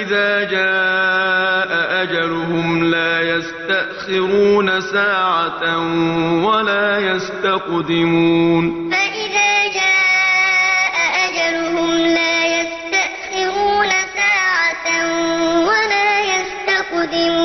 إذا جاء أجلهم لا يستأخرون ساعة ولا يستقدمون. فإذا جاء أجلهم لا يستأخرون ساعة ولا يستقدمون.